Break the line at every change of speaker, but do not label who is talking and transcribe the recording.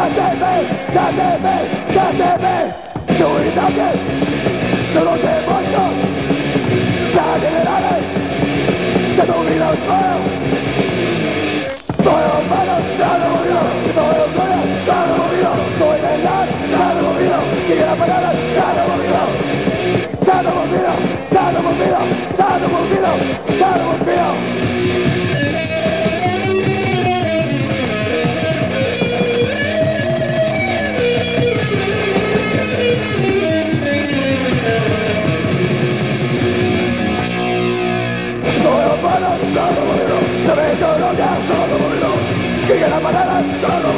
杀得悲，杀得悲，杀得悲，酒已倒尽，灯笼血满天。杀得来人，杀得无路可走。所有朋友杀了我，所有朋友杀了我，所有朋友杀了我，所有朋友杀了我，所有朋友杀了我，所有朋友杀了我。banana, santo moreno Derecho de olla, santo moreno Escribe la banana, santo